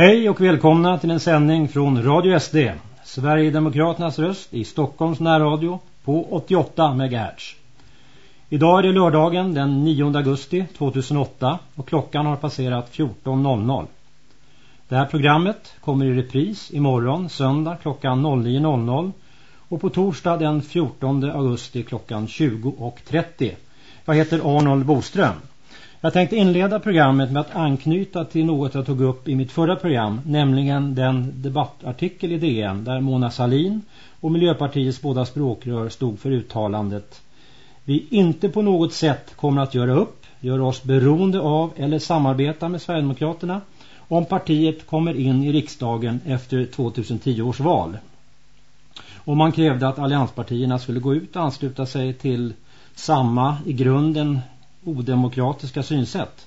Hej och välkomna till en sändning från Radio SD, Sverigedemokraternas röst i Stockholms närradio på 88 MHz. Idag är det lördagen den 9 augusti 2008 och klockan har passerat 14.00. Det här programmet kommer i repris imorgon söndag klockan 09.00 och på torsdag den 14 augusti klockan 20.30. Jag heter Arnold Boström. Jag tänkte inleda programmet med att anknyta till något jag tog upp i mitt förra program, nämligen den debattartikel i DN där Mona Salin och Miljöpartiets båda språkrör stod för uttalandet Vi inte på något sätt kommer att göra upp, göra oss beroende av eller samarbeta med Sverigedemokraterna om partiet kommer in i riksdagen efter 2010 års val. Och man krävde att allianspartierna skulle gå ut och ansluta sig till samma i grunden odemokratiska synsätt.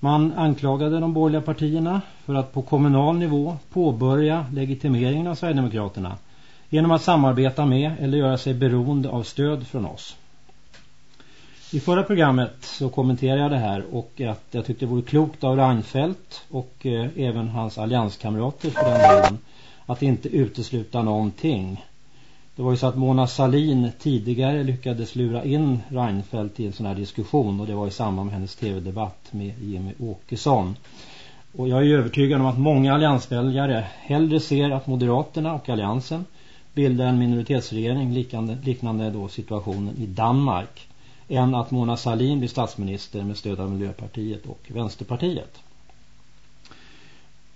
Man anklagade de borgerliga partierna för att på kommunal nivå påbörja legitimeringen av Sverigedemokraterna genom att samarbeta med eller göra sig beroende av stöd från oss. I förra programmet så kommenterade jag det här och att jag tyckte det vore klokt av Reinfeldt och eh, även hans allianskamrater för den delen att inte utesluta någonting. Det var ju så att Mona Salin tidigare lyckades lura in Reinfeldt i en sån här diskussion och det var i samband med hennes tv-debatt med Jimmy Åkesson. Och jag är övertygad om att många alliansväljare hellre ser att Moderaterna och alliansen bildar en minoritetsregering liknande, liknande då situationen i Danmark än att Mona Salin blir statsminister med stöd av Miljöpartiet och Vänsterpartiet.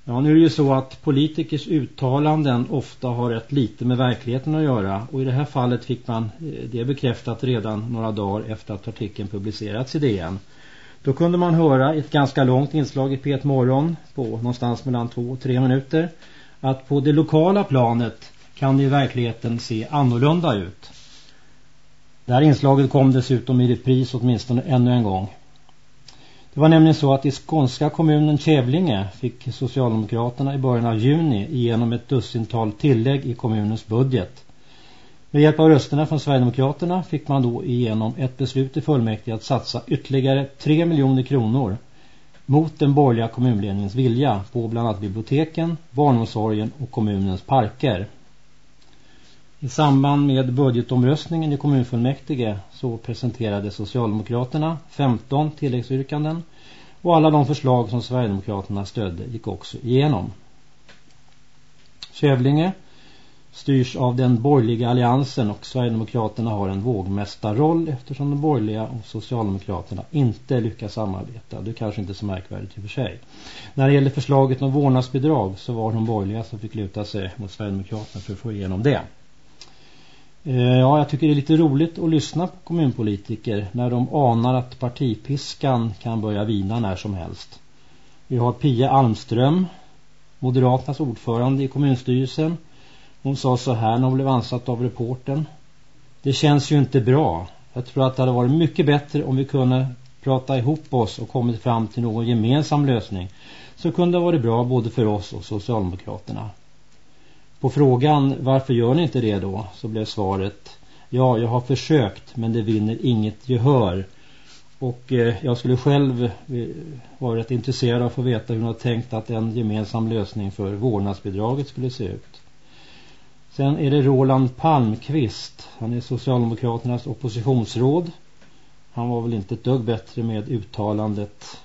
Ja, nu är det ju så att politikers uttalanden ofta har rätt lite med verkligheten att göra och i det här fallet fick man eh, det bekräftat redan några dagar efter att artikeln publicerats i DN. Då kunde man höra ett ganska långt inslag i P1 Morgon på någonstans mellan två och tre minuter att på det lokala planet kan det i verkligheten se annorlunda ut. Det här inslaget kom dessutom i repris åtminstone ännu en gång. Det var nämligen så att i skånska kommunen Kävlinge fick Socialdemokraterna i början av juni igenom ett dussintal tillägg i kommunens budget. Med hjälp av rösterna från Sverigedemokraterna fick man då igenom ett beslut i fullmäktige att satsa ytterligare 3 miljoner kronor mot den borgerliga kommunledningens vilja på bland annat biblioteken, barnomsorgen och kommunens parker. I samband med budgetomröstningen i kommunfullmäktige så presenterade Socialdemokraterna 15 tilläggsyrkanden och alla de förslag som Sverigedemokraterna stödde gick också igenom. Kävlinge styrs av den borgerliga alliansen och Sverigedemokraterna har en vågmästarroll eftersom de borgerliga och Socialdemokraterna inte lyckas samarbeta. Det är kanske inte så märkvärdigt i och för sig. När det gäller förslaget om vårdnadsbidrag så var de borgerliga som fick luta sig mot Sverigedemokraterna för att få igenom det. Eh, ja, jag tycker det är lite roligt att lyssna på kommunpolitiker när de anar att partipiskan kan börja vina när som helst. Vi har Pia Almström, Moderaternas ordförande i kommunstyrelsen. Hon sa så här när hon blev ansatt av reporten. Det känns ju inte bra. Jag tror att det hade varit mycket bättre om vi kunde prata ihop oss och kommit fram till någon gemensam lösning. Så kunde det ha varit bra både för oss och Socialdemokraterna. På frågan varför gör ni inte det då så blev svaret ja jag har försökt men det vinner inget gehör. Och eh, jag skulle själv eh, vara rätt intresserad av att få veta hur hon har tänkt att en gemensam lösning för vårdnadsbidraget skulle se ut. Sen är det Roland Palmqvist. Han är Socialdemokraternas oppositionsråd. Han var väl inte ett dugg bättre med uttalandet.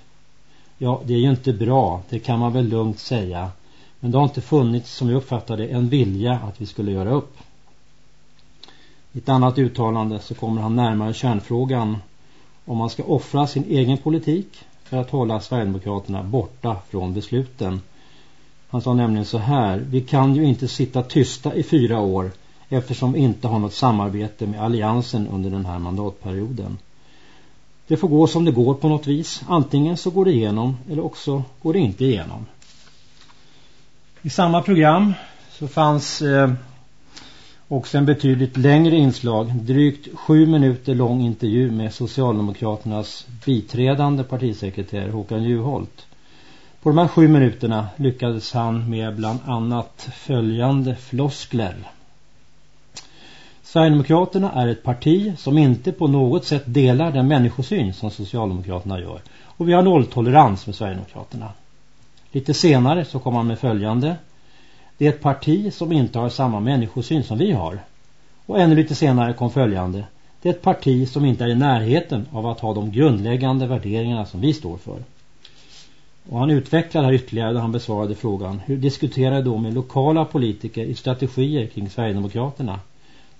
Ja, det är ju inte bra. Det kan man väl lugnt säga. Men det har inte funnits, som jag uppfattade en vilja att vi skulle göra upp. I ett annat uttalande så kommer han närmare kärnfrågan om man ska offra sin egen politik för att hålla Sverigedemokraterna borta från besluten. Han sa nämligen så här, vi kan ju inte sitta tysta i fyra år eftersom vi inte har något samarbete med alliansen under den här mandatperioden. Det får gå som det går på något vis. Antingen så går det igenom eller också går det inte igenom. I samma program så fanns eh, också en betydligt längre inslag, drygt sju minuter lång intervju med Socialdemokraternas biträdande partisekreterare Håkan Juholt. På de här sju minuterna lyckades han med bland annat följande floskler. Sverigedemokraterna är ett parti som inte på något sätt delar den människosyn som Socialdemokraterna gör. Och vi har nolltolerans med Sverigedemokraterna. Lite senare så kom han med följande. Det är ett parti som inte har samma människosyn som vi har. Och ännu lite senare kom följande. Det är ett parti som inte är i närheten av att ha de grundläggande värderingarna som vi står för. Och han utvecklade här ytterligare när han besvarade frågan. Hur diskuterar då med lokala politiker i strategier kring Sverigedemokraterna?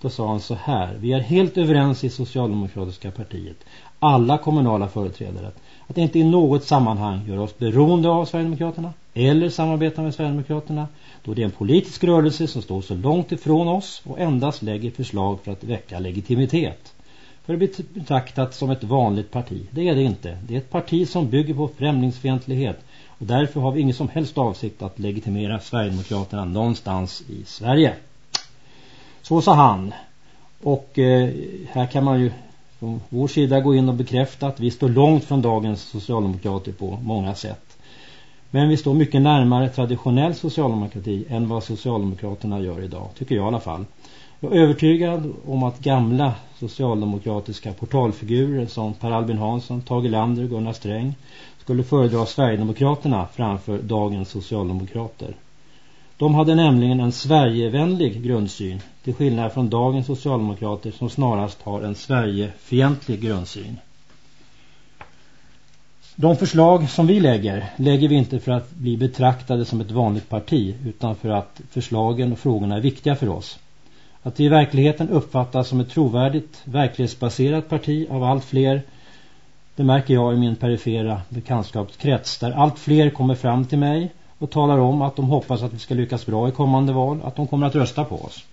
Då sa han så här. Vi är helt överens i Socialdemokratiska partiet. Alla kommunala företrädare. Att inte i något sammanhang göra oss beroende av Sverigedemokraterna. Eller samarbeta med Sverigedemokraterna. Då det är en politisk rörelse som står så långt ifrån oss. Och endast lägger förslag för att väcka legitimitet. För att bli betraktat som ett vanligt parti. Det är det inte. Det är ett parti som bygger på främlingsfientlighet. Och därför har vi ingen som helst avsikt att legitimera Sverigedemokraterna någonstans i Sverige. Så sa han. Och eh, här kan man ju från vår sida gå in och bekräfta att vi står långt från dagens socialdemokrater på många sätt. Men vi står mycket närmare traditionell socialdemokrati än vad socialdemokraterna gör idag, tycker jag i alla fall. Jag är övertygad om att gamla socialdemokratiska portalfigurer som Per Albin Hansson, Tage Lander och Gunnar Sträng skulle föredra Sverigedemokraterna framför dagens socialdemokrater. De hade nämligen en Sverigevänlig grundsyn till skillnad från dagens socialdemokrater som snarast har en Sverigefientlig grundsyn. De förslag som vi lägger, lägger vi inte för att bli betraktade som ett vanligt parti utan för att förslagen och frågorna är viktiga för oss. Att vi i verkligheten uppfattas som ett trovärdigt, verklighetsbaserat parti av allt fler det märker jag i min perifera bekantskapskrets där allt fler kommer fram till mig och talar om att de hoppas att vi ska lyckas bra i kommande val, att de kommer att rösta på oss.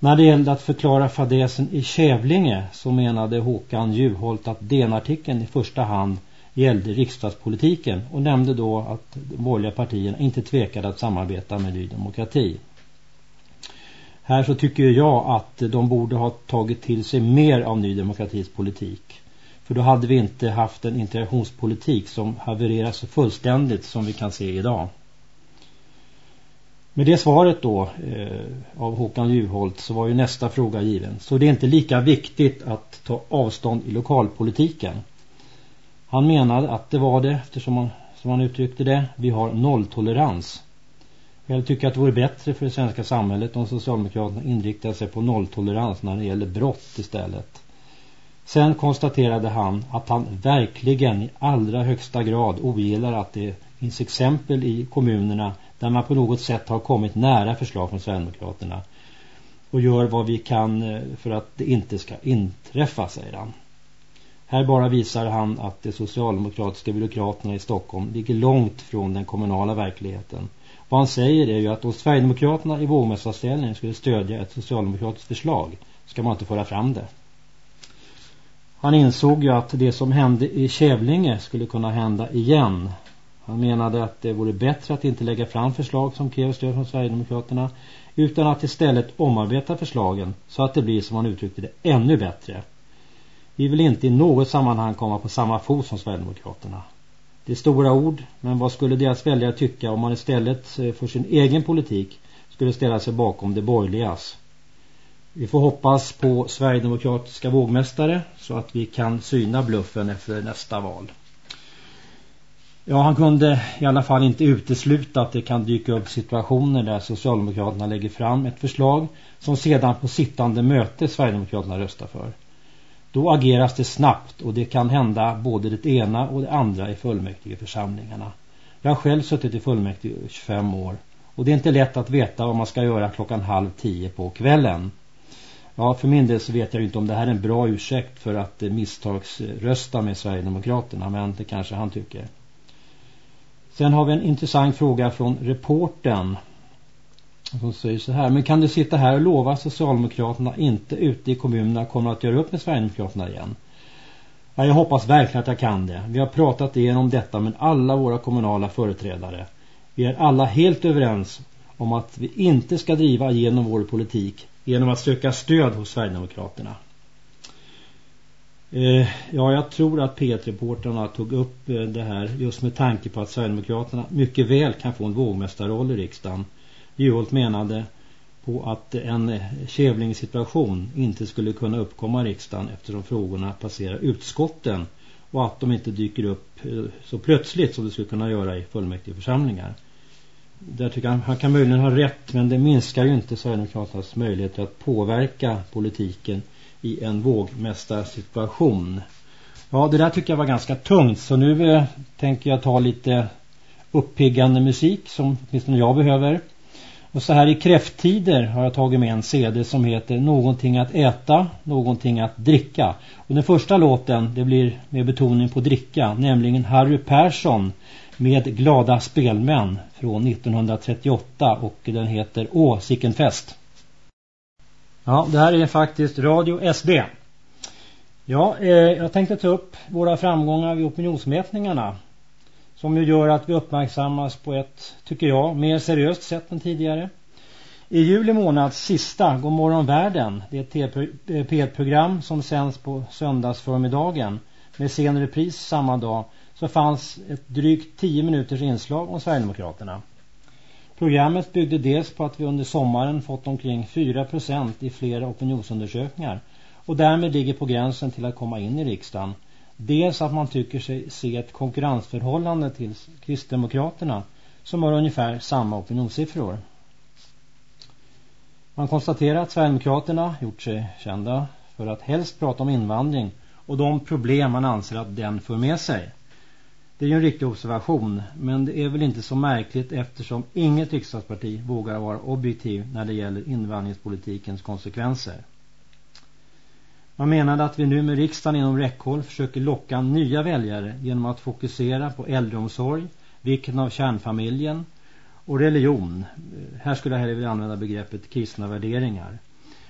När det gällde att förklara fadäsen i Kävlinge så menade Håkan Juholt att DN-artikeln i första hand gällde riksdagspolitiken och nämnde då att de borgerliga partierna inte tvekade att samarbeta med Ny Demokrati. Här så tycker jag att de borde ha tagit till sig mer av Ny Demokratis politik. För då hade vi inte haft en integrationspolitik som havererar så fullständigt som vi kan se idag. Med det svaret då eh, av Håkan Juholt så var ju nästa fråga given. Så det är inte lika viktigt att ta avstånd i lokalpolitiken. Han menade att det var det eftersom man, som han uttryckte det, vi har nolltolerans. Jag tycker att det vore bättre för det svenska samhället om Socialdemokraterna inriktade sig på nolltolerans när det gäller brott istället. Sen konstaterade han att han verkligen i allra högsta grad ogillar att det finns exempel i kommunerna där man på något sätt har kommit nära förslag från Sverigedemokraterna och gör vad vi kan eh, för att det inte ska inträffa, säger han. Här bara visar han att de socialdemokratiska byråkraterna i Stockholm ligger långt från den kommunala verkligheten. Vad han säger är ju att om Sverigedemokraterna i vågmästarställning skulle stödja ett socialdemokratiskt förslag ska man inte föra fram det. Han insåg ju att det som hände i Kävlinge skulle kunna hända igen. Han menade att det vore bättre att inte lägga fram förslag som kräver stöd från Sverigedemokraterna utan att istället omarbeta förslagen så att det blir som han uttryckte det ännu bättre. Vi vill inte i något sammanhang komma på samma fot som Sverigedemokraterna. Det är stora ord, men vad skulle deras väljare tycka om man istället eh, för sin egen politik skulle ställa sig bakom det borgerligas? Vi får hoppas på Sverigedemokratiska vågmästare så att vi kan syna bluffen efter nästa val. Ja, han kunde i alla fall inte utesluta att det kan dyka upp situationer där Socialdemokraterna lägger fram ett förslag som sedan på sittande möte Sverigedemokraterna röstar för. Då ageras det snabbt och det kan hända både det ena och det andra i fullmäktige församlingarna. Jag har själv suttit i fullmäktige i 25 år och det är inte lätt att veta vad man ska göra klockan halv tio på kvällen. Ja, för min del så vet jag inte om det här är en bra ursäkt för att eh, misstagsrösta med Sverigedemokraterna, men det kanske han tycker. Sen har vi en intressant fråga från reporten som säger så här. Men kan du sitta här och lova att Socialdemokraterna inte ute i kommunerna kommer att göra upp med Sverigedemokraterna igen? Ja, jag hoppas verkligen att jag kan det. Vi har pratat igenom detta med alla våra kommunala företrädare. Vi är alla helt överens om att vi inte ska driva igenom vår politik genom att söka stöd hos Sverigedemokraterna. Eh, ja, jag tror att P1-reporterna tog upp eh, det här just med tanke på att Sverigedemokraterna mycket väl kan få en vågmästarroll i riksdagen. Juholt menade på att en eh, kävlingssituation inte skulle kunna uppkomma i riksdagen eftersom frågorna passerar utskotten och att de inte dyker upp eh, så plötsligt som det skulle kunna göra i fullmäktigeförsamlingar. församlingar. Där tycker han, han kan möjligen ha rätt men det minskar ju inte Sverigedemokraternas möjligheter att påverka politiken i en vågmästarsituation. Ja, det där tycker jag var ganska tungt så nu eh, tänker jag ta lite uppiggande musik som åtminstone jag behöver. Och så här i kräfttider har jag tagit med en CD som heter Någonting att äta, någonting att dricka. Och den första låten det blir med betoning på dricka, nämligen Harry Persson med Glada spelmän från 1938 och den heter Å, sicken fest. Ja, det här är faktiskt Radio SB. Ja, eh, jag tänkte ta upp våra framgångar vid opinionsmätningarna som ju gör att vi uppmärksammas på ett, tycker jag, mer seriöst sätt än tidigare. I juli månads sista Godmorgon världen, det är ett P1-program eh, som sänds på söndagsförmiddagen med sen repris samma dag, så fanns ett drygt 10 minuters inslag om Sverigedemokraterna. Programmet byggde dels på att vi under sommaren fått omkring 4% i flera opinionsundersökningar och därmed ligger på gränsen till att komma in i riksdagen Dels att man tycker sig se ett konkurrensförhållande till Kristdemokraterna som har ungefär samma opinionssiffror. Man konstaterar att Sverigedemokraterna gjort sig kända för att helst prata om invandring och de problem man anser att den för med sig. Det är ju en riktig observation men det är väl inte så märkligt eftersom inget riksdagsparti vågar vara objektiv när det gäller invandringspolitikens konsekvenser. Man menade att vi nu med riksdagen inom räckhåll försöker locka nya väljare genom att fokusera på äldreomsorg, vikten av kärnfamiljen och religion. Här skulle jag hellre vilja använda begreppet kristna värderingar.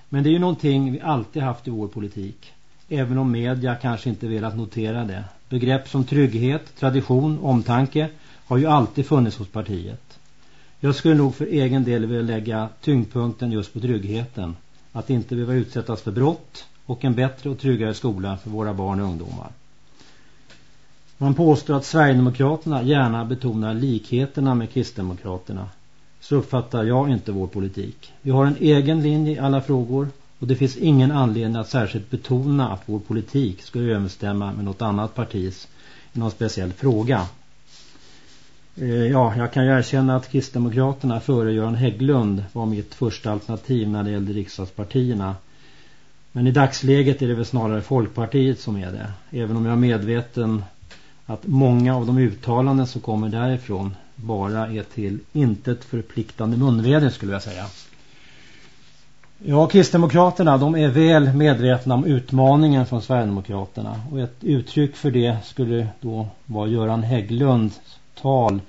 Men det är ju någonting vi alltid haft i vår politik. Även om media kanske inte velat notera det. Begrepp som trygghet, tradition, omtanke har ju alltid funnits hos partiet. Jag skulle nog för egen del vilja lägga tyngdpunkten just på tryggheten. Att inte behöva utsättas för brott och en bättre och tryggare skola för våra barn och ungdomar. Man påstår att Sverigedemokraterna gärna betonar likheterna med Kristdemokraterna. Så uppfattar jag inte vår politik. Vi har en egen linje i alla frågor och det finns ingen anledning att särskilt betona att vår politik skulle överensstämma med något annat partis i någon speciell fråga. Eh, ja, jag kan ju erkänna att Kristdemokraterna före Göran Hägglund var mitt första alternativ när det gällde riksdagspartierna. Men i dagsläget är det väl snarare Folkpartiet som är det. Även om jag är medveten att många av de uttalanden som kommer därifrån bara är till intet förpliktande munväder skulle jag säga. Ja, Kristdemokraterna de är väl medvetna om utmaningen från Sverigedemokraterna. Och ett uttryck för det skulle då vara Göran Hägglunds tal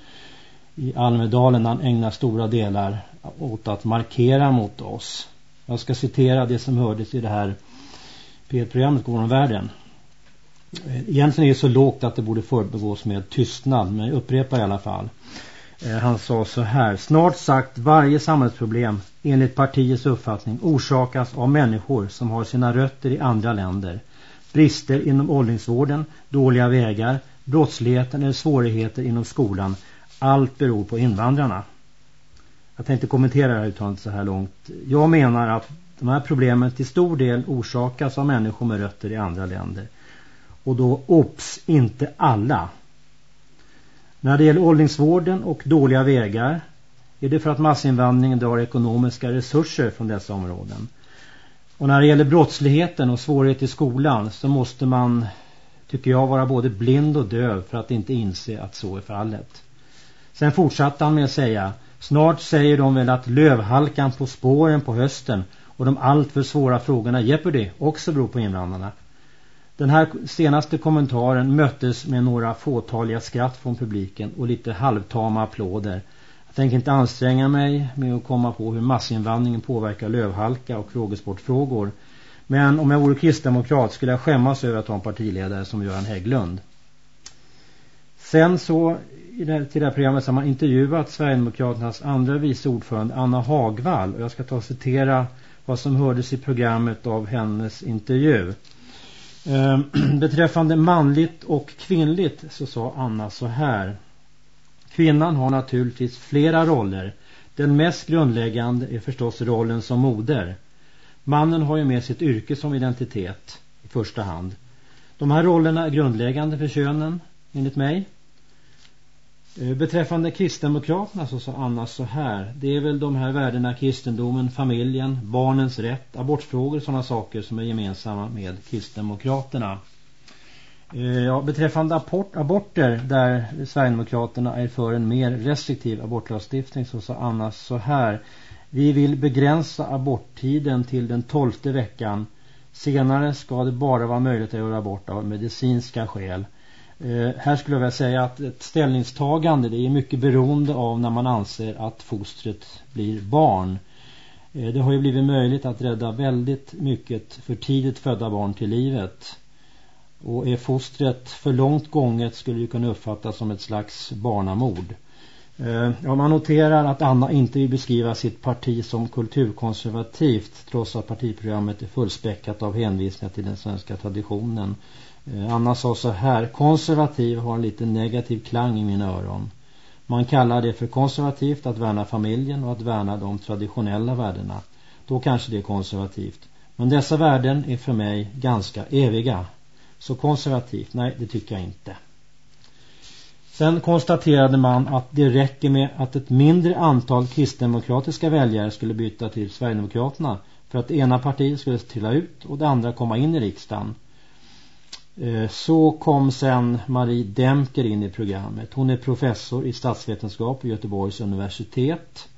i Almedalen han ägnar stora delar åt att markera mot oss. Jag ska citera det som hördes i det här P1-programmet Gården världen. Eh, egentligen är det så lågt att det borde förbegås med tystnad, men jag upprepar i alla fall. Eh, han sa så här, snart sagt varje samhällsproblem enligt partiets uppfattning orsakas av människor som har sina rötter i andra länder. Brister inom åldringsvården, dåliga vägar, brottsligheten eller svårigheter inom skolan. Allt beror på invandrarna. Jag tänkte kommentera det här uttalandet så här långt. Jag menar att de här problemen till stor del orsakas av människor med rötter i andra länder. Och då, ops, inte alla. När det gäller åldringsvården och dåliga vägar är det för att massinvandringen drar ekonomiska resurser från dessa områden. Och när det gäller brottsligheten och svårighet i skolan så måste man, tycker jag, vara både blind och döv för att inte inse att så är fallet. Sen fortsatte han med att säga Snart säger de väl att lövhalkan på spåren på hösten och de alltför svåra frågorna Jeopardy också beror på invandrarna. Den här senaste kommentaren möttes med några fåtaliga skratt från publiken och lite halvtama applåder. Jag tänker inte anstränga mig med att komma på hur massinvandringen påverkar lövhalka och frågesportfrågor. Men om jag vore kristdemokrat skulle jag skämmas över att ha en partiledare som Göran Hägglund. Sen så i det här, till det här programmet har man intervjuat Sverigedemokraternas andra vice ordförande Anna Hagvall och jag ska ta och citera vad som hördes i programmet av hennes intervju. Eh, beträffande manligt och kvinnligt så sa Anna så här. Kvinnan har naturligtvis flera roller. Den mest grundläggande är förstås rollen som moder. Mannen har ju med sitt yrke som identitet i första hand. De här rollerna är grundläggande för könen, enligt mig. Eh, beträffande kristdemokraterna så sa Anna så här. Det är väl de här värdena, kristendomen, familjen, barnens rätt, abortfrågor, sådana saker som är gemensamma med kristdemokraterna. Eh, ja, beträffande abort, aborter där Sverigedemokraterna är för en mer restriktiv abortlagstiftning så sa Anna så här. Vi vill begränsa aborttiden till den tolfte veckan. Senare ska det bara vara möjligt att göra abort av medicinska skäl. Eh, här skulle jag vilja säga att ett ställningstagande det är mycket beroende av när man anser att fostret blir barn. Eh, det har ju blivit möjligt att rädda väldigt mycket för tidigt födda barn till livet. Och är fostret för långt gånget skulle det kunna uppfattas som ett slags barnamord. Eh, ja, man noterar att Anna inte vill beskriva sitt parti som kulturkonservativt trots att partiprogrammet är fullspäckat av hänvisningar till den svenska traditionen. Eh, Anna sa så här, konservativ har en lite negativ klang i mina öron. Man kallar det för konservativt att värna familjen och att värna de traditionella värdena. Då kanske det är konservativt. Men dessa värden är för mig ganska eviga. Så konservativt, nej det tycker jag inte. Sen konstaterade man att det räcker med att ett mindre antal kristdemokratiska väljare skulle byta till Sverigedemokraterna för att det ena partiet skulle trilla ut och det andra komma in i riksdagen. Eh, så kom sen Marie Demker in i programmet. Hon är professor i statsvetenskap vid Göteborgs universitet.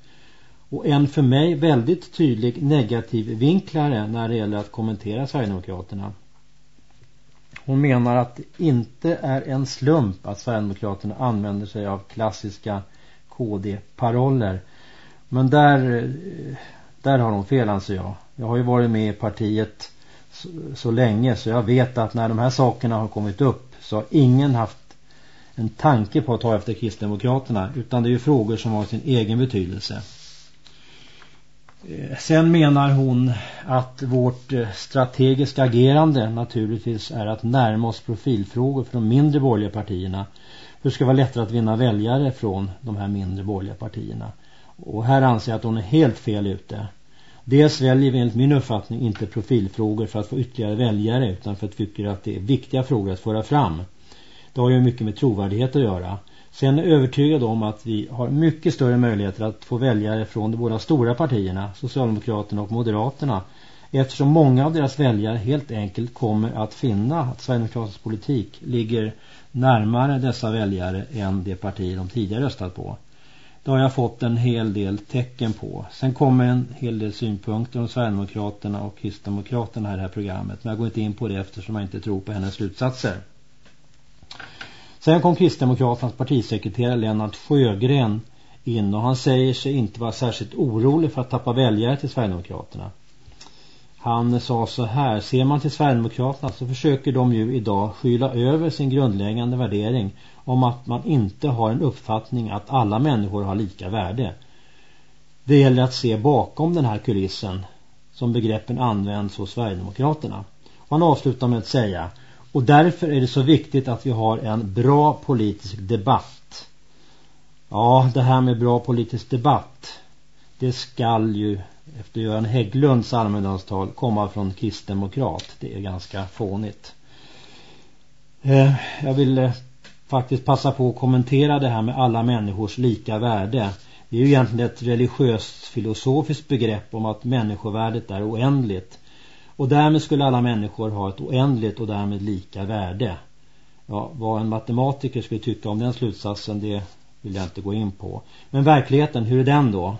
Och en för mig väldigt tydlig negativ vinklare när det gäller att kommentera Sverigedemokraterna. Hon menar att det inte är en slump att Sverigedemokraterna använder sig av klassiska KD-paroller. Men där, eh, där har hon fel anser jag. Jag har ju varit med i partiet så, så länge så jag vet att när de här sakerna har kommit upp så har ingen haft en tanke på att ta efter Kristdemokraterna utan det är ju frågor som har sin egen betydelse. Eh, sen menar hon att vårt eh, strategiska agerande naturligtvis är att närma oss profilfrågor för de mindre borgerliga partierna. För det ska vara lättare att vinna väljare från de här mindre borgerliga partierna. Och här anser jag att hon är helt fel ute. Dels väljer vi enligt min uppfattning inte profilfrågor för att få ytterligare väljare utan för att vi tycker att det är viktiga frågor att föra fram. Det har ju mycket med trovärdighet att göra. Sen är jag övertygad om att vi har mycket större möjligheter att få väljare från de båda stora partierna, Socialdemokraterna och Moderaterna. Eftersom många av deras väljare helt enkelt kommer att finna att Sverigedemokraternas politik ligger närmare dessa väljare än det parti de tidigare röstat på. Det har jag fått en hel del tecken på. Sen kommer en hel del synpunkter om Sverigedemokraterna och Kristdemokraterna i det här programmet. Men jag går inte in på det eftersom jag inte tror på hennes slutsatser. Sen kom Kristdemokraternas partisekreterare Lennart Sjögren in och han säger sig inte vara särskilt orolig för att tappa väljare till Sverigedemokraterna. Han sa så här, ser man till Sverigedemokraterna så försöker de ju idag skyla över sin grundläggande värdering om att man inte har en uppfattning att alla människor har lika värde. Det gäller att se bakom den här kulissen som begreppen används hos Sverigedemokraterna. Och han avslutar med att säga och därför är det så viktigt att vi har en bra politisk debatt. Ja, det här med bra politisk debatt det skall ju efter Göran Hägglunds allmändagstal komma från kristdemokrat. Det är ganska fånigt. Eh, jag vill eh, faktiskt passa på att kommentera det här med alla människors lika värde. Det är ju egentligen ett religiöst filosofiskt begrepp om att människovärdet är oändligt. Och därmed skulle alla människor ha ett oändligt och därmed lika värde. Ja, vad en matematiker skulle tycka om den slutsatsen det vill jag inte gå in på. Men verkligheten, hur är den då?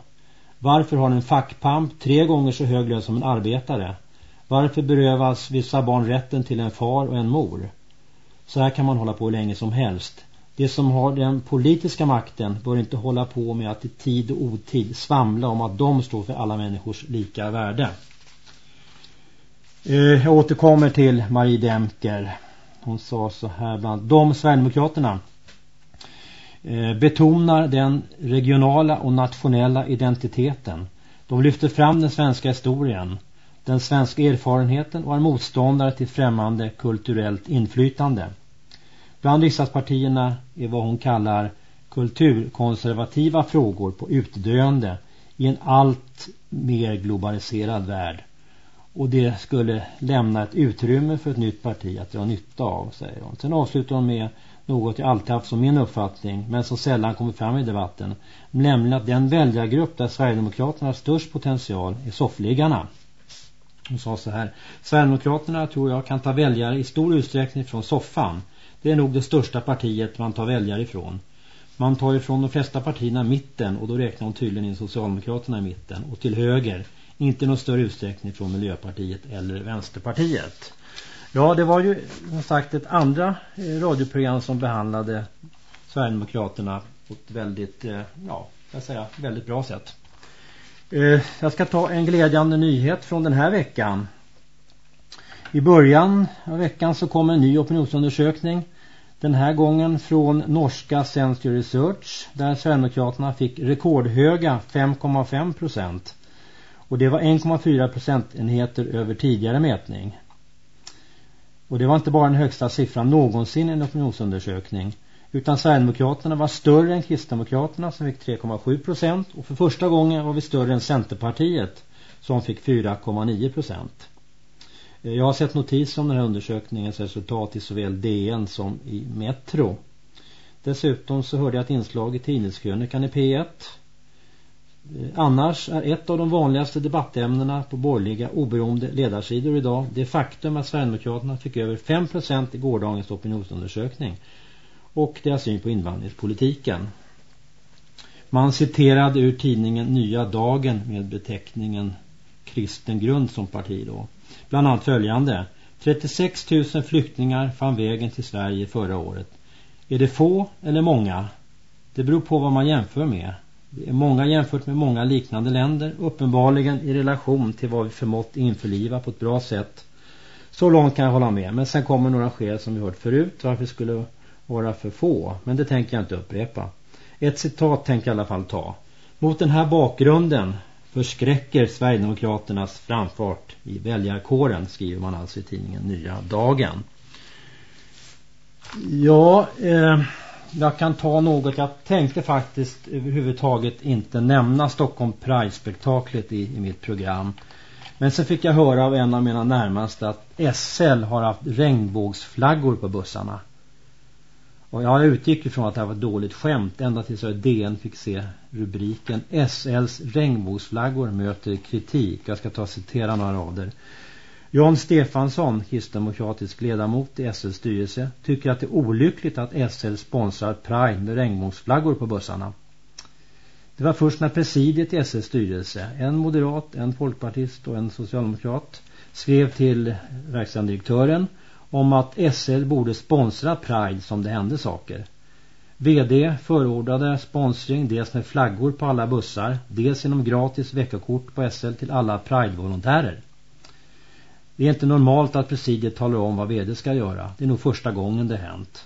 Varför har en fackpamp tre gånger så hög lön som en arbetare? Varför berövas vissa barn rätten till en far och en mor? Så här kan man hålla på hur länge som helst. Det som har den politiska makten bör inte hålla på med att i tid och otid svamla om att de står för alla människors lika värde. Eh, jag återkommer till Marie Demker. Hon sa så här bland de Sverigedemokraterna eh, betonar den regionala och nationella identiteten. De lyfter fram den svenska historien, den svenska erfarenheten och är motståndare till främmande kulturellt inflytande. Bland riksdagspartierna är vad hon kallar kulturkonservativa frågor på utdöende i en allt mer globaliserad värld. Och det skulle lämna ett utrymme för ett nytt parti att dra nytta av, säger hon. Sen avslutar hon med något jag alltid haft som min uppfattning, men som sällan kommer fram i debatten. Nämligen att den väljargrupp där Sverigedemokraterna har störst potential är soffliggarna. Hon sa så här, Sverigedemokraterna tror jag kan ta väljare i stor utsträckning från soffan. Det är nog det största partiet man tar väljare ifrån. Man tar ifrån de flesta partierna mitten och då räknar hon tydligen in Socialdemokraterna i mitten och till höger. Inte någon större utsträckning från Miljöpartiet eller Vänsterpartiet. Ja, det var ju som sagt ett andra eh, radioprogram som behandlade Sverigedemokraterna på ett väldigt, eh, ja, jag säga, väldigt bra sätt. Eh, jag ska ta en glädjande nyhet från den här veckan. I början av veckan så kom en ny opinionsundersökning. Den här gången från norska Sensio Research där Sverigedemokraterna fick rekordhöga 5,5 procent. Och det var 1,4 procentenheter över tidigare mätning. Och det var inte bara den högsta siffran någonsin i en opinionsundersökning. Utan Sverigedemokraterna var större än Kristdemokraterna som fick 3,7 procent. Och för första gången var vi större än Centerpartiet som fick 4,9 procent. Jag har sett notis om den här undersökningens resultat i såväl DN som i Metro. Dessutom så hörde jag ett inslag i tidningskrönikan i P1 eh, annars är ett av de vanligaste debattämnena på borgerliga oberoende ledarsidor idag det faktum att Sverigedemokraterna fick över 5% i gårdagens opinionsundersökning och deras syn på invandringspolitiken. Man citerade ur tidningen Nya Dagen med beteckningen kristen grund som parti då. Bland annat följande. 36 000 flyktingar fann vägen till Sverige förra året. Är det få eller många? Det beror på vad man jämför med. Det är många jämfört med många liknande länder, uppenbarligen i relation till vad vi förmått införliva på ett bra sätt. Så långt kan jag hålla med, men sen kommer några skäl som vi hört förut varför det skulle vara för få, men det tänker jag inte upprepa. Ett citat tänker jag i alla fall ta. Mot den här bakgrunden förskräcker Sverigedemokraternas framfart i väljarkåren, skriver man alltså i tidningen Nya Dagen. Ja, eh, jag kan ta något. Jag tänkte faktiskt överhuvudtaget inte nämna Stockholm Pride-spektaklet i, i mitt program. Men så fick jag höra av en av mina närmaste att SL har haft regnbågsflaggor på bussarna. Och jag utgick ifrån att det här var ett dåligt skämt ända tills jag DN fick se rubriken SLs regnbågsflaggor möter kritik. Jag ska ta och citera några rader. Jan Stefansson, kristdemokratisk ledamot i SLs styrelse, tycker att det är olyckligt att SL sponsrar Pride med regnbågsflaggor på bussarna. Det var först när presidiet i SLs styrelse, en moderat, en folkpartist och en socialdemokrat, skrev till verksamhetsdirektören om att SL borde sponsra Pride som det hände saker. VD förordade sponsring dels med flaggor på alla bussar, dels genom gratis veckokort på SL till alla Pride-volontärer. Det är inte normalt att presidiet talar om vad vd ska göra. Det är nog första gången det hänt.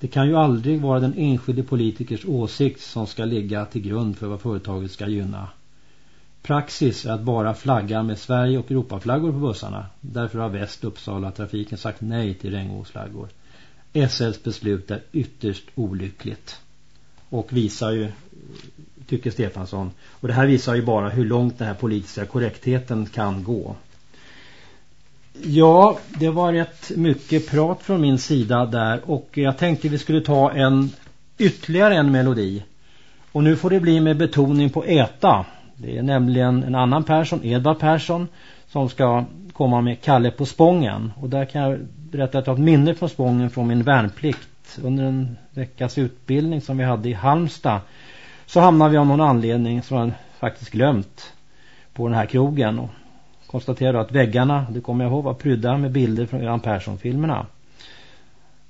Det kan ju aldrig vara den enskilde politikers åsikt som ska ligga till grund för vad företaget ska gynna. Praxis är att bara flagga med Sverige och Europaflaggor på bussarna. Därför har Väst Uppsala trafiken sagt nej till regnbågsflaggor. SLs beslut är ytterst olyckligt. Och visar ju, tycker Stefansson. Och det här visar ju bara hur långt den här politiska korrektheten kan gå. Ja, det var rätt mycket prat från min sida där och jag tänkte vi skulle ta en ytterligare en melodi. Och nu får det bli med betoning på äta. Det är nämligen en annan person, Edvard Persson, som ska komma med Kalle på Spången. Och där kan jag berätta att jag har ett minne från Spången från min värnplikt. Under en veckas utbildning som vi hade i Halmstad så hamnade vi av någon anledning som jag faktiskt glömt på den här krogen. Och konstaterade att väggarna, det kommer jag ihåg, var prydda med bilder från Göran Persson-filmerna.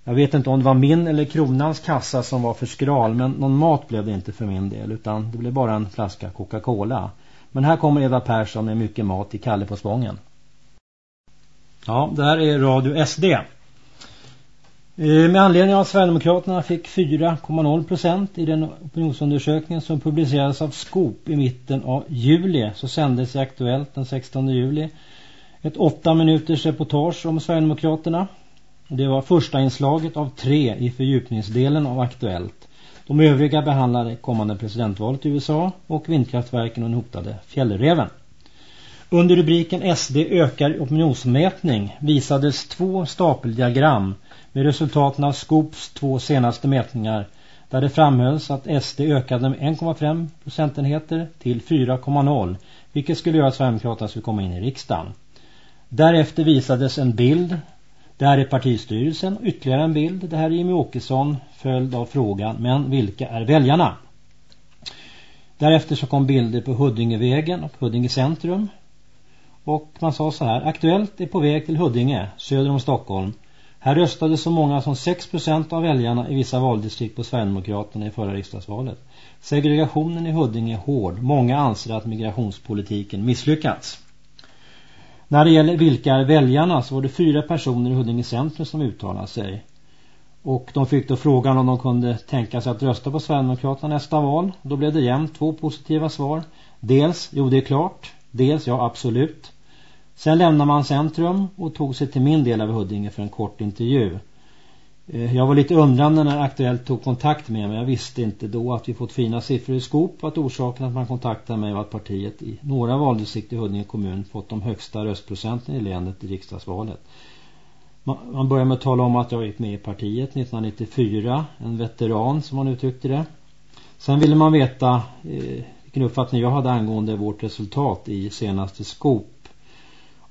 Jag vet inte om det var min eller kronans kassa som var för skral men någon mat blev det inte för min del utan det blev bara en flaska Coca-Cola. Men här kommer Eva Persson med mycket mat i Kalle på Spången. Ja, det här är Radio SD. Eh, med anledning av att Sverigedemokraterna fick 4,0% i den opinionsundersökningen som publicerades av Skop i mitten av juli så sändes i Aktuellt den 16 juli ett åtta minuters reportage om Sverigedemokraterna. Det var första inslaget av tre i fördjupningsdelen av Aktuellt. De övriga behandlade kommande presidentvalet i USA och vindkraftverken och den hotade fjällreven. Under rubriken SD ökar opinionsmätning visades två stapeldiagram med resultaten av Skops två senaste mätningar där det framhölls att SD ökade med 1,5 procentenheter till 4,0 vilket skulle göra att Sverigedemokraterna skulle komma in i riksdagen. Därefter visades en bild. Där är partistyrelsen. Ytterligare en bild. Det här är Jimmy Åkesson följd av frågan. Men vilka är väljarna? Därefter så kom bilder på Huddingevägen och Huddinge centrum. Och man sa så här. Aktuellt är på väg till Huddinge, söder om Stockholm. Här röstade så många som 6% av väljarna i vissa valdistrikt på Sverigedemokraterna i förra riksdagsvalet. Segregationen i Huddinge är hård. Många anser att migrationspolitiken misslyckats. När det gäller vilka är väljarna så var det fyra personer i Huddinge centrum som uttalade sig. Och de fick då frågan om de kunde tänka sig att rösta på Sverigedemokraterna nästa val. Då blev det jämnt två positiva svar. Dels, jo det är klart. Dels, ja absolut. Sen lämnade man centrum och tog sig till min del av Huddinge för en kort intervju. Eh, jag var lite undrande när Aktuellt tog kontakt med mig. Jag visste inte då att vi fått fina siffror i skop. Att orsaken att man kontaktade mig var att partiet i några valdistrikt i Huddinge kommun fått de högsta röstprocenten i länet i riksdagsvalet. Man börjar med att tala om att jag gick med i partiet 1994. En veteran som man uttryckte det. Sen ville man veta eh, vilken uppfattning jag hade angående vårt resultat i senaste skop.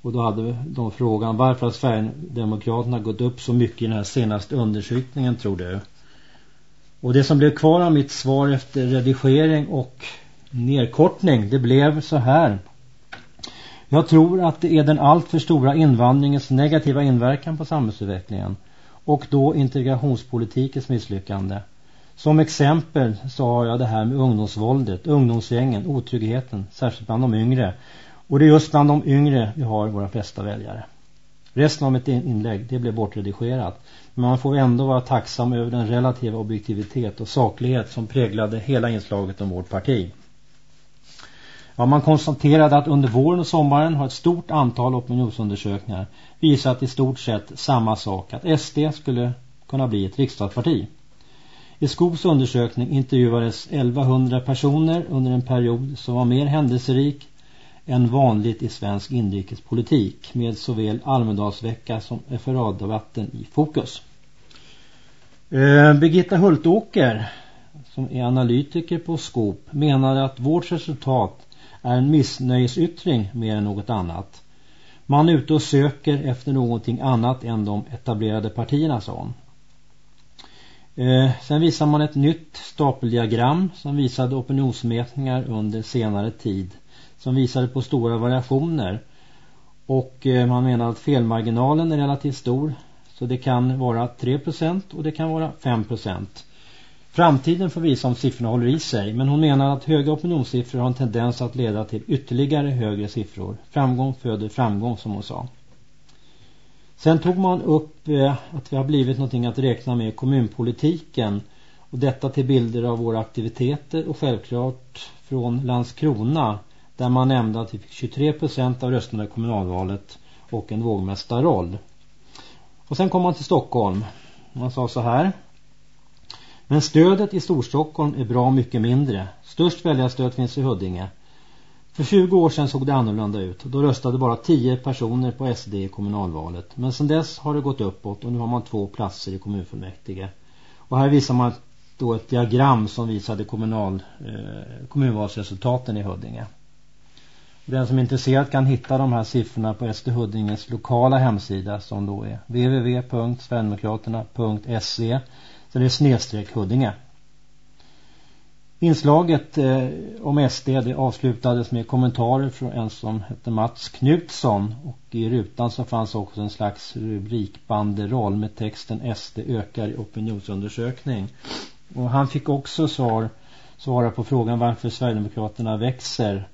Och då hade de frågan varför har Sverigedemokraterna gått upp så mycket i den här senaste undersökningen tror du? Och det som blev kvar av mitt svar efter redigering och nedkortning det blev så här. Jag tror att det är den alltför stora invandringens negativa inverkan på samhällsutvecklingen och då integrationspolitikens misslyckande. Som exempel så har jag det här med ungdomsvåldet, ungdomsgängen, otryggheten, särskilt bland de yngre och det är just bland de yngre vi har våra flesta väljare. Resten av mitt inlägg, det blev bortredigerat. Men man får ändå vara tacksam över den relativa objektivitet och saklighet som präglade hela inslaget om vårt parti. Ja, man konstaterade att under våren och sommaren har ett stort antal opinionsundersökningar visat i stort sett samma sak. Att SD skulle kunna bli ett riksdagsparti. I Skogs undersökning intervjuades 1100 personer under en period som var mer händelserik än vanligt i svensk inrikespolitik med såväl Almedalsvecka som FRA-debatten i fokus. Eh, Birgitta Hultåker som är analytiker på Skop menade att vårt resultat är en missnöjesyttring mer än något annat. Man är ute och söker efter någonting annat än de etablerade partierna sa hon. Eh, sen visar man ett nytt stapeldiagram som visade opinionsmätningar under senare tid som visade på stora variationer. Och eh, man menar att felmarginalen är relativt stor. Så det kan vara 3% och det kan vara 5%. Framtiden får visa om siffrorna håller i sig. Men hon menar att höga opinionssiffror har en tendens att leda till ytterligare högre siffror. Framgång föder framgång som hon sa. Sen tog man upp eh, att vi har blivit någonting att räkna med i kommunpolitiken. Och detta till bilder av våra aktiviteter och självklart från Landskrona där man nämnde att vi fick 23% av rösterna i kommunalvalet och en vågmästarroll. Och sen kom man till Stockholm. Man sa så här. Men stödet i Storstockholm är bra mycket mindre. Störst väljarstöd finns i Huddinge. För 20 år sedan såg det annorlunda ut. Då röstade bara 10 personer på SD i kommunalvalet. Men sedan dess har det gått uppåt och nu har man två platser i kommunfullmäktige. Och här visar man då ett diagram som visade kommunal, eh, kommunvalsresultaten i Huddinge. Den som är intresserad kan hitta de här siffrorna på SD Huddinges lokala hemsida som då är www.sverigedemokraterna.se så det är snedstreck Huddinge. Inslaget eh, om SD det avslutades med kommentarer från en som hette Mats Knutsson och i rutan så fanns också en slags rubrikbanderoll med texten SD ökar i opinionsundersökning. Och han fick också svar, svara på frågan varför Sverigedemokraterna växer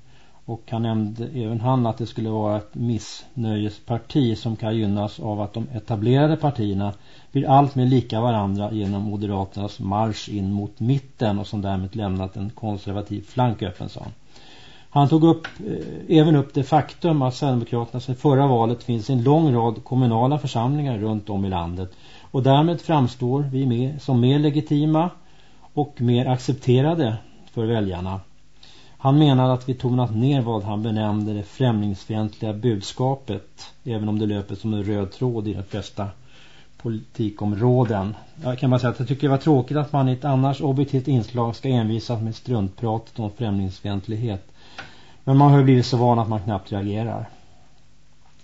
och han nämnde även han att det skulle vara ett missnöjesparti som kan gynnas av att de etablerade partierna blir allt mer lika varandra genom Moderaternas marsch in mot mitten och som därmed lämnat en konservativ flank öppen sa han. tog upp, eh, även upp det faktum att Sverigedemokraterna sedan förra valet finns en lång rad kommunala församlingar runt om i landet och därmed framstår vi med, som mer legitima och mer accepterade för väljarna. Han menade att vi tonat ner vad han benämnde det främlingsfientliga budskapet även om det löper som en röd tråd i de flesta politikområden. Jag kan bara säga att jag tycker det var tråkigt att man i ett annars objektivt inslag ska envisas med struntpratet om främlingsfientlighet. Men man har ju blivit så van att man knappt reagerar.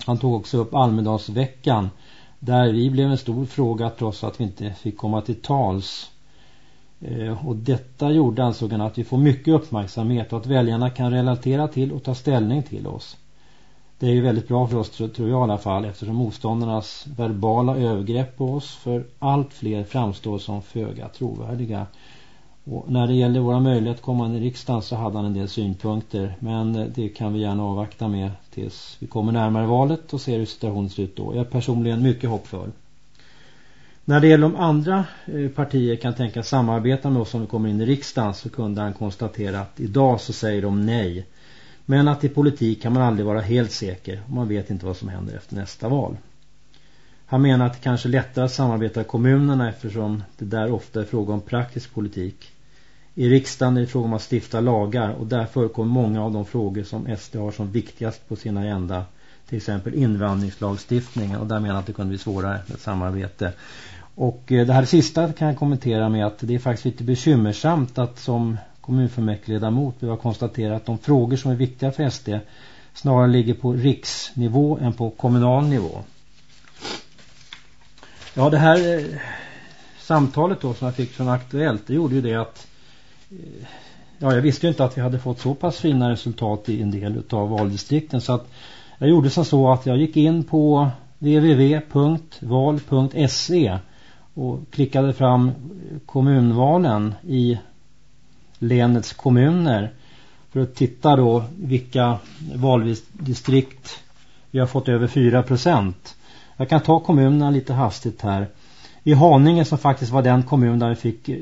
Han tog också upp Almedalsveckan där vi blev en stor fråga trots att vi inte fick komma till tals. Eh, och detta gjorde ansåg han att vi får mycket uppmärksamhet och att väljarna kan relatera till och ta ställning till oss. Det är ju väldigt bra för oss tror jag i alla fall eftersom motståndarnas verbala övergrepp på oss för allt fler framstår som föga trovärdiga. Och när det gäller våra möjligheter att komma in i riksdagen så hade han en del synpunkter men det kan vi gärna avvakta med tills vi kommer närmare valet och ser hur situationen ser ut då. Jag är personligen mycket hoppfull. När det gäller om andra eh, partier kan tänka samarbeta med oss om vi kommer in i riksdagen så kunde han konstatera att idag så säger de nej. Men att i politik kan man aldrig vara helt säker och man vet inte vad som händer efter nästa val. Han menar att det kanske är lättare att samarbeta i kommunerna eftersom det där ofta är fråga om praktisk politik. I riksdagen är det fråga om att stifta lagar och där förekommer många av de frågor som SD har som viktigast på sin agenda. Till exempel invandringslagstiftningen och där menar att det kunde bli svårare med samarbete. Och eh, det här sista kan jag kommentera med att det är faktiskt lite bekymmersamt att som kommunfullmäktigeledamot behöva konstatera att de frågor som är viktiga för SD snarare ligger på riksnivå än på kommunal nivå. Ja, det här eh, samtalet då som jag fick från Aktuellt, det gjorde ju det att eh, ja, jag visste ju inte att vi hade fått så pass fina resultat i en del av valdistrikten så att jag gjorde som så att jag gick in på www.val.se och klickade fram kommunvalen i länets kommuner för att titta då vilka valdistrikt vi har fått över 4 procent. Jag kan ta kommunerna lite hastigt här. I Haninge som faktiskt var den kommun där vi fick eh,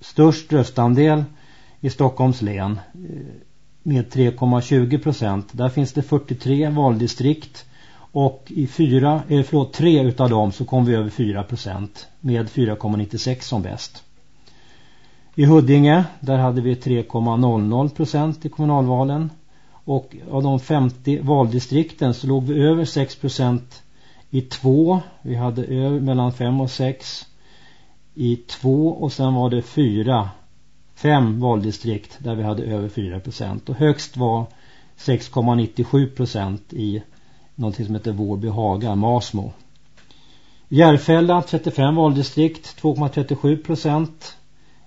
störst röstandel i Stockholms län eh, med 3,20 procent. Där finns det 43 valdistrikt och i fyra, eh, förlåt, tre utav dem så kom vi över 4 procent med 4,96 som bäst. I Huddinge, där hade vi 3,00 procent i kommunalvalen. Och av de 50 valdistrikten så låg vi över 6 procent i två. Vi hade över mellan 5 och 6 i två och sen var det fyra, fem valdistrikt där vi hade över 4 procent. Och högst var 6,97 procent i någonting som heter Vårby Haga, Masmo. Järfälla 35 valdistrikt, 2,37 procent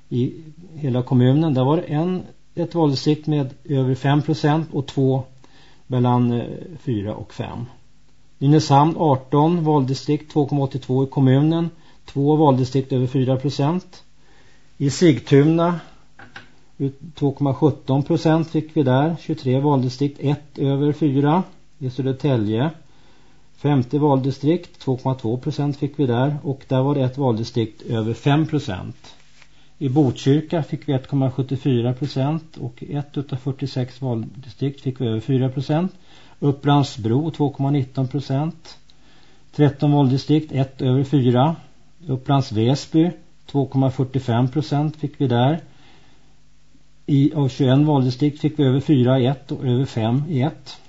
i hela kommunen. Där var det en, ett valdistrikt med över 5 procent och två mellan eh, 4 och 5. Nynäshamn 18 valdistrikt 2,82 i kommunen. Två valdistrikt över 4 procent. I Sigtuna 2,17 procent fick vi där. 23 valdistrikt 1 över 4. I Södertälje 50 valdistrikt 2,2 procent fick vi där. Och där var det ett valdistrikt över 5 procent. I Botkyrka fick vi 1,74 procent och i ett utav 46 valdistrikt fick vi över 4 procent. Upplandsbro 2,19 procent. 13 valdistrikt 1 över 4. Upplands Väsby 2,45 procent fick vi där. I, av 21 valdistrikt fick vi över 4 i 1 och över 5 i 1.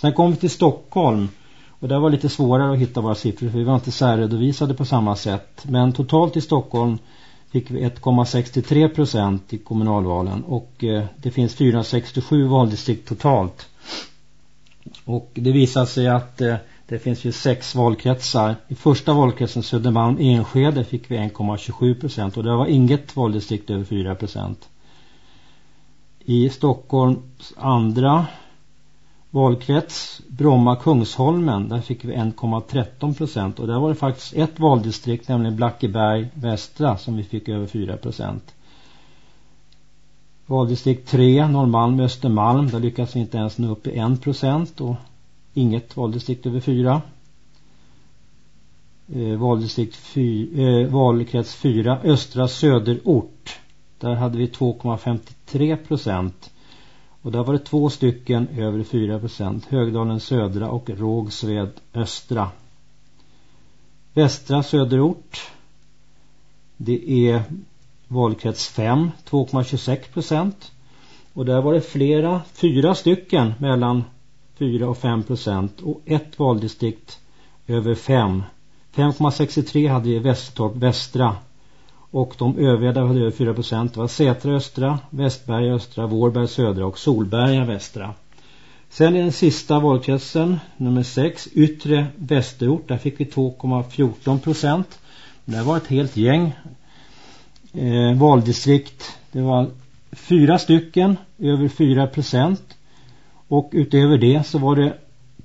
Sen kom vi till Stockholm och där var lite svårare att hitta våra siffror för vi var inte särredovisade på samma sätt. Men totalt i Stockholm fick vi 1,63 procent i kommunalvalen och eh, det finns 467 valdistrikt totalt. Och det visar sig att eh, det finns ju sex valkretsar. I första valkretsen Södermalm Enskede fick vi 1,27 procent och det var inget valdistrikt över 4 procent. I Stockholms andra valkrets Bromma Kungsholmen. Där fick vi 1,13 procent. Och där var det faktiskt ett valdistrikt nämligen Blackeberg Västra som vi fick över 4 procent. Valdistrikt 3 Norrmalm Östermalm. Där lyckades vi inte ens nå upp i 1 procent och inget valdistrikt över 4. Eh, valdistrikt 4 eh, valkrets 4 Östra Söderort. Där hade vi 2,53 procent och där var det två stycken över 4%. Högdalen södra och Rågsved östra. Västra söderort. Det är valkrets 5, 2,26 procent. Och där var det flera, fyra stycken mellan 4 och 5 procent och ett valdistrikt över 5. 5,63 hade vi Västertorp västra och de övriga där hade över 4 procent var Sätra östra, Västberga östra, Vårberg södra och Solberga västra. Sen i den sista valkretsen, nummer 6, yttre västerort, där fick vi 2,14 procent. Det var ett helt gäng eh, valdistrikt. Det var fyra stycken, över 4 procent. Och utöver det så var det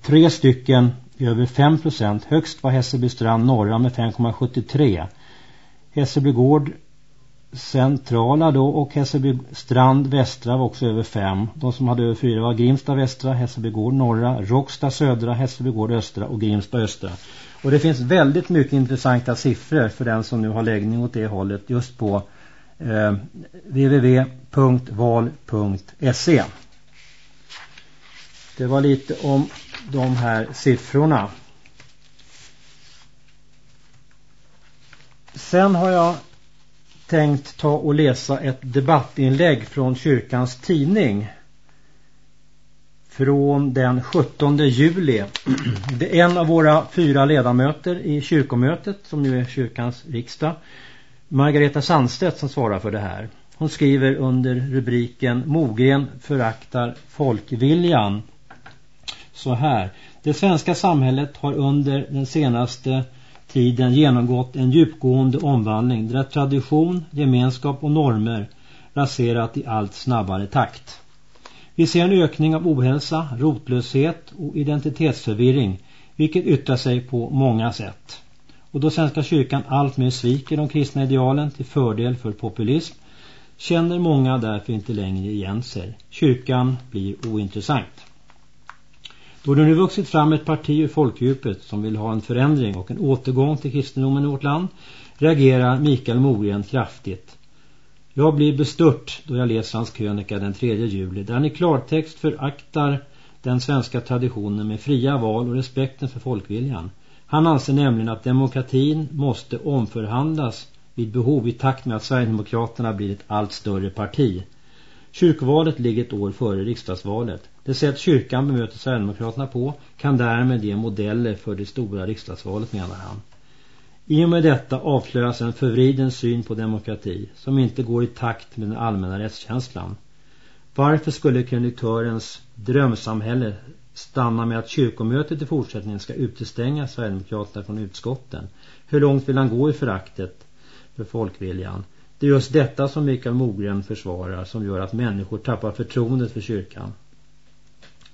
tre stycken över 5 procent. Högst var Hässelby strand norra med 5,73. Hässelby gård centrala då och Hässelby strand västra var också över fem. De som hade över fyra var Grimsta västra, Hässelby gård norra, Råcksta södra, Hässelby gård östra och Grimsta östra. Och det finns väldigt mycket intressanta siffror för den som nu har läggning åt det hållet just på eh, www.val.se Det var lite om de här siffrorna. Sen har jag tänkt ta och läsa ett debattinlägg från kyrkans tidning från den 17 juli. Det är en av våra fyra ledamöter i kyrkomötet som nu är kyrkans riksdag. Margareta Sandstedt som svarar för det här. Hon skriver under rubriken Mogren föraktar folkviljan. Så här. Det svenska samhället har under den senaste tiden genomgått en djupgående omvandling där tradition, gemenskap och normer raserat i allt snabbare takt. Vi ser en ökning av ohälsa, rotlöshet och identitetsförvirring vilket yttrar sig på många sätt. Och då Svenska kyrkan alltmer sviker de kristna idealen till fördel för populism känner många därför inte längre igen sig. Kyrkan blir ointressant. Då det nu vuxit fram ett parti ur folkdjupet som vill ha en förändring och en återgång till kristendomen i vårt land reagerar Mikael Morén kraftigt. Jag blir bestört då jag läser hans krönika den 3 juli där han i klartext föraktar den svenska traditionen med fria val och respekten för folkviljan. Han anser nämligen att demokratin måste omförhandlas vid behov i takt med att Sverigedemokraterna blir ett allt större parti. Kyrkovalet ligger ett år före riksdagsvalet. Det sätt kyrkan bemöter Sverigedemokraterna på kan därmed ge modeller för det stora riksdagsvalet menar han. I och med detta avslöjas en förvriden syn på demokrati som inte går i takt med den allmänna rättskänslan. Varför skulle kröniktörens drömsamhälle stanna med att kyrkomötet i fortsättningen ska utestänga Sverigedemokraterna från utskotten? Hur långt vill han gå i föraktet för folkviljan? Det är just detta som Mikael Mogren försvarar som gör att människor tappar förtroendet för kyrkan.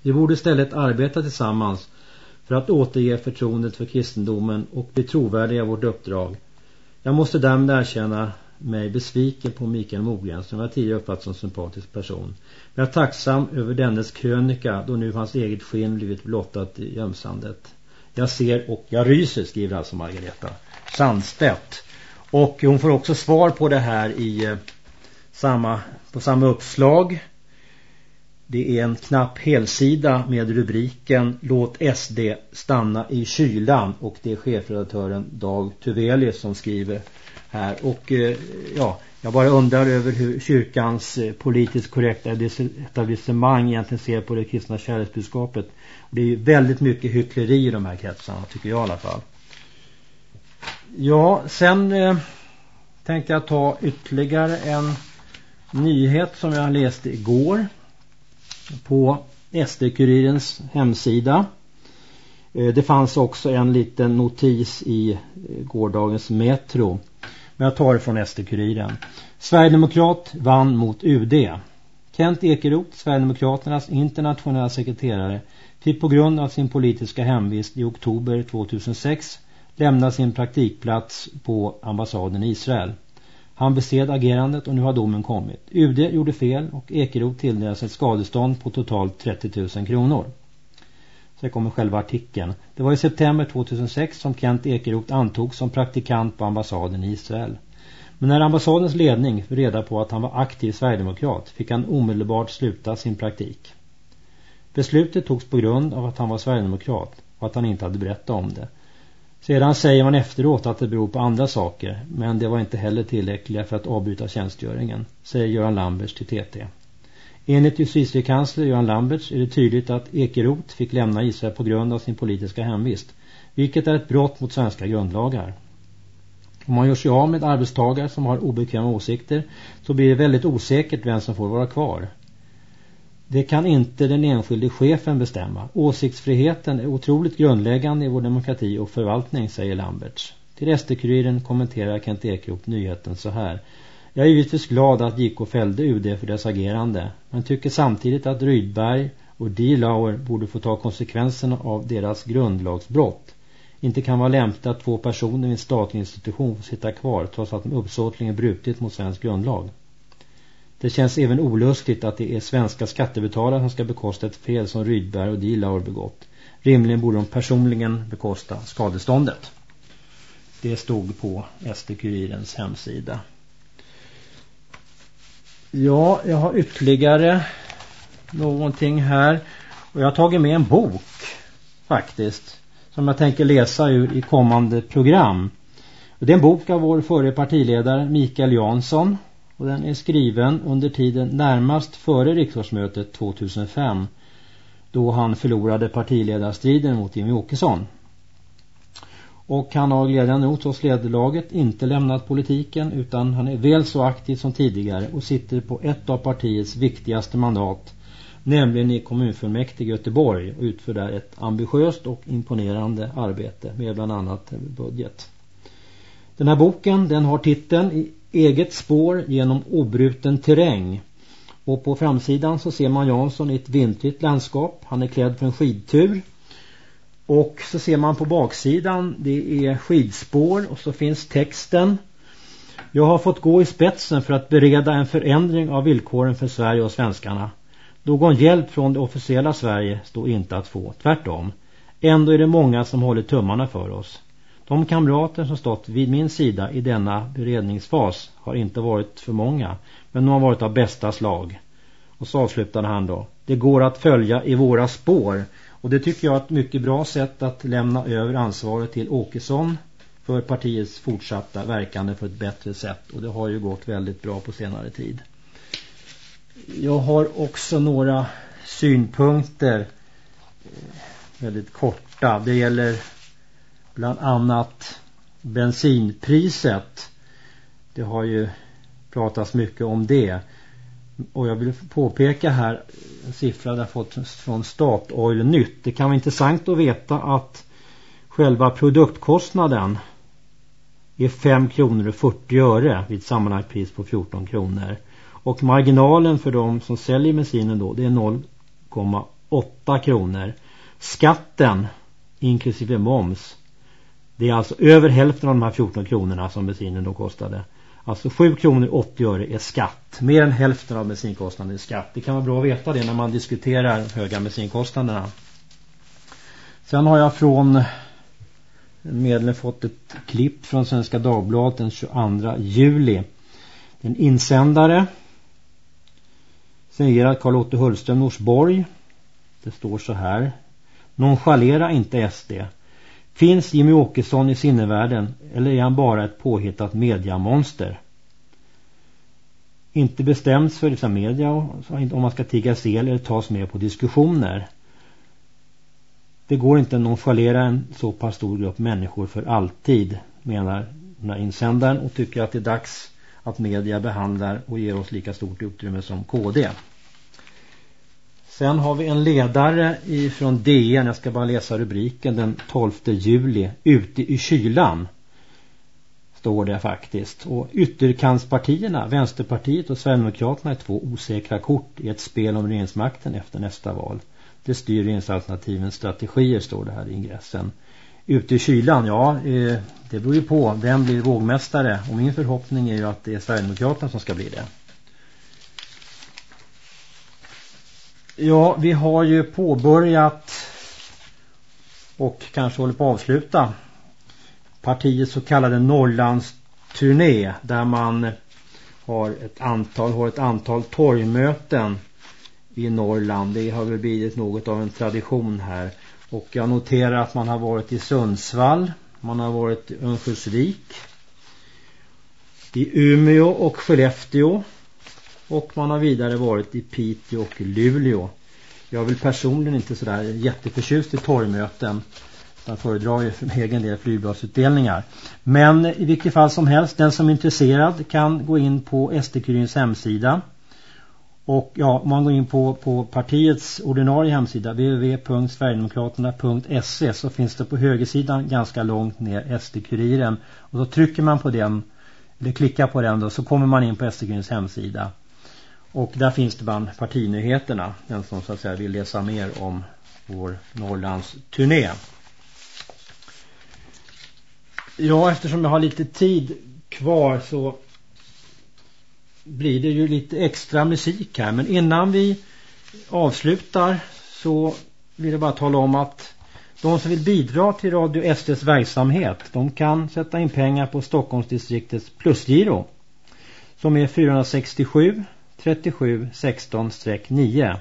Vi borde istället arbeta tillsammans för att återge förtroendet för kristendomen och bli trovärdiga i vårt uppdrag. Jag måste därmed erkänna mig besviken på Mikael Mogren som jag tidigare uppfattat som sympatisk person. Jag är tacksam över dennes krönika då nu hans eget skinn blivit blottat i gömsandet. Jag ser och jag ryser skriver alltså Margareta Sandstedt. Och hon får också svar på det här i eh, samma, på samma uppslag. Det är en knapp helsida med rubriken Låt SD stanna i kylan och det är chefredaktören Dag Tuvelius som skriver här. Och eh, ja, jag bara undrar över hur kyrkans eh, politiskt korrekta etablissemang egentligen ser på det kristna kärleksbudskapet. Det är ju väldigt mycket hyckleri i de här kretsarna tycker jag i alla fall. Ja, sen eh, tänkte jag ta ytterligare en nyhet som jag läste igår på SD-kurirens hemsida. Eh, det fanns också en liten notis i eh, gårdagens Metro. Men jag tar det från SD-kuriren. Sverigedemokrat vann mot UD. Kent Ekeroth, Sverigedemokraternas internationella sekreterare, fick på grund av sin politiska hemvist i oktober 2006 lämna sin praktikplats på ambassaden i Israel. Han bestred agerandet och nu har domen kommit. UD gjorde fel och Ekeroth tilldelas ett skadestånd på totalt 30 000 kronor. Så kommer själva artikeln. Det var i september 2006 som Kent Ekeroth antogs som praktikant på ambassaden i Israel. Men när ambassadens ledning fick reda på att han var aktiv Sverigedemokrat fick han omedelbart sluta sin praktik. Beslutet togs på grund av att han var Sverigedemokrat och att han inte hade berättat om det. Sedan säger man efteråt att det beror på andra saker men det var inte heller tillräckliga för att avbryta tjänstgöringen, säger Göran Lamberts till TT. Enligt justitiekansler Göran Lamberts är det tydligt att Ekerot fick lämna Israel på grund av sin politiska hemvist, vilket är ett brott mot svenska grundlagar. Om man gör sig av med arbetstagare som har obekväma åsikter så blir det väldigt osäkert vem som får vara kvar. Det kan inte den enskilde chefen bestämma. Åsiktsfriheten är otroligt grundläggande i vår demokrati och förvaltning, säger Lamberts. Till SD-kuriren kommenterar Kent Ekeroth nyheten så här. Jag är givetvis glad att JK fällde UD för dess agerande, men tycker samtidigt att Rydberg och D. Lauer borde få ta konsekvenserna av deras grundlagsbrott. Inte kan vara lämpligt att två personer i en statlig institution får sitta kvar trots att de uppsåtligen brutit mot svensk grundlag. Det känns även olustigt att det är svenska skattebetalare som ska bekosta ett fel som Rydberg och Dila har begått. Rimligen borde de personligen bekosta skadeståndet. Det stod på SD-kurirens hemsida. Ja, jag har ytterligare någonting här. Och jag har tagit med en bok faktiskt. Som jag tänker läsa ur i kommande program. Det är en bok av vår förre partiledare Mikael Jansson och den är skriven under tiden närmast före riksdagsmötet 2005 då han förlorade partiledarstriden mot Jimmy Åkesson. Och han har glädjande nog trots ledarlaget inte lämnat politiken utan han är väl så aktiv som tidigare och sitter på ett av partiets viktigaste mandat nämligen i kommunfullmäktige i Göteborg och utför där ett ambitiöst och imponerande arbete med bland annat budget. Den här boken den har titeln eget spår genom obruten terräng. Och på framsidan så ser man Jansson i ett vintrigt landskap. Han är klädd för en skidtur. Och så ser man på baksidan, det är skidspår och så finns texten. Jag har fått gå i spetsen för att bereda en förändring av villkoren för Sverige och svenskarna. Någon hjälp från det officiella Sverige står inte att få, tvärtom. Ändå är det många som håller tummarna för oss. De kamrater som stått vid min sida i denna beredningsfas har inte varit för många, men de har varit av bästa slag. Och så avslutade han då. Det går att följa i våra spår. Och det tycker jag är ett mycket bra sätt att lämna över ansvaret till Åkesson för partiets fortsatta verkande för ett bättre sätt. Och det har ju gått väldigt bra på senare tid. Jag har också några synpunkter eh, väldigt korta. Det gäller bland annat bensinpriset. Det har ju pratats mycket om det. Och jag vill påpeka här en siffra jag fått från Statoil Nytt. Det kan vara intressant att veta att själva produktkostnaden är 5 kronor och 40 öre vid sammanlagt pris på 14 kronor. Och marginalen för de som säljer bensinen då det är 0,8 kronor. Skatten inklusive moms det är alltså över hälften av de här 14 kronorna som bensinen då kostade. Alltså 7 kronor 80 öre är skatt. Mer än hälften av bensinkostnaden är skatt. Det kan vara bra att veta det när man diskuterar höga bensinkostnaderna. Sen har jag från medlem fått ett klipp från Svenska Dagbladet den 22 juli. En insändare säger att Carl-Otto Hullström Norsborg. Det står så här. Nonchalera inte SD. Finns Jimmy Åkesson i sinnevärlden eller är han bara ett påhittat mediamonster? Inte bestäms för dessa media om man ska tiggas el eller tas med på diskussioner. Det går inte att nonchalera en så pass stor grupp människor för alltid, menar den här insändaren och tycker att det är dags att media behandlar och ger oss lika stort utrymme som KD. Sen har vi en ledare ifrån DN, jag ska bara läsa rubriken, den 12 juli. Ute i kylan står det faktiskt. Och ytterkantspartierna, Vänsterpartiet och Sverigedemokraterna är två osäkra kort i ett spel om regeringsmakten efter nästa val. Det styr regeringsalternativens strategier står det här i ingressen. Ute i kylan, ja eh, det beror ju på vem blir vågmästare och min förhoppning är ju att det är Sverigedemokraterna som ska bli det. Ja, vi har ju påbörjat och kanske håller på att avsluta partiets så kallade Norrlandsturné där man har ett antal, har ett antal torgmöten i Norrland. Det har väl blivit något av en tradition här. Och jag noterar att man har varit i Sundsvall, man har varit i Örnsköldsvik, i Umeå och Skellefteå och man har vidare varit i Piteå och Luleå. Jag är väl personligen inte sådär jätteförtjust i torgmöten. Jag föredrar ju för egen del flygbladsutdelningar. Men i vilket fall som helst, den som är intresserad kan gå in på SD-Kurirens hemsida. Och ja, om man går in på, på partiets ordinarie hemsida www.sverigedemokraterna.se så finns det på högersidan ganska långt ner SD-Kuriren. Och då trycker man på den, eller klickar på den då, så kommer man in på SD-Kurirens hemsida. Och där finns det bland partinyheterna, den som så att säga vill läsa mer om vår Norrlands turné. Ja, eftersom jag har lite tid kvar så blir det ju lite extra musik här. Men innan vi avslutar så vill jag bara tala om att de som vill bidra till Radio SDs verksamhet de kan sätta in pengar på Stockholmsdistriktets plusgiro som är 467 37 16-9.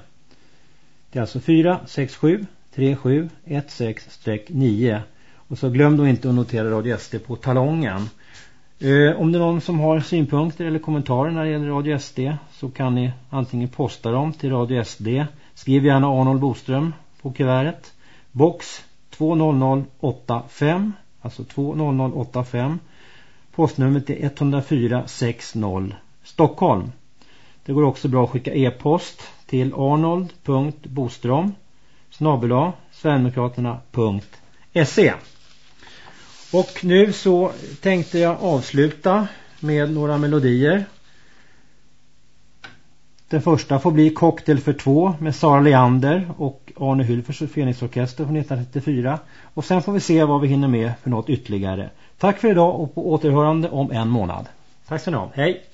Det är alltså 467 37 16-9 och så glöm då inte att notera Radio SD på talongen. Eh, om det är någon som har synpunkter eller kommentarer när det gäller Radio SD så kan ni antingen posta dem till Radio SD. Skriv gärna Arnold Boström på kuvertet. Box 20085, alltså 20085. Postnumret är 10460 Stockholm. Det går också bra att skicka e-post till arnold.bostrom sverigedemokraterna.se och nu så tänkte jag avsluta med några melodier. Den första får bli Cocktail för två med Sara Leander och Arne Hylfers Fenixorkester från 1934. Och sen får vi se vad vi hinner med för något ytterligare. Tack för idag och på återhörande om en månad. Tack så ni ha. Hej!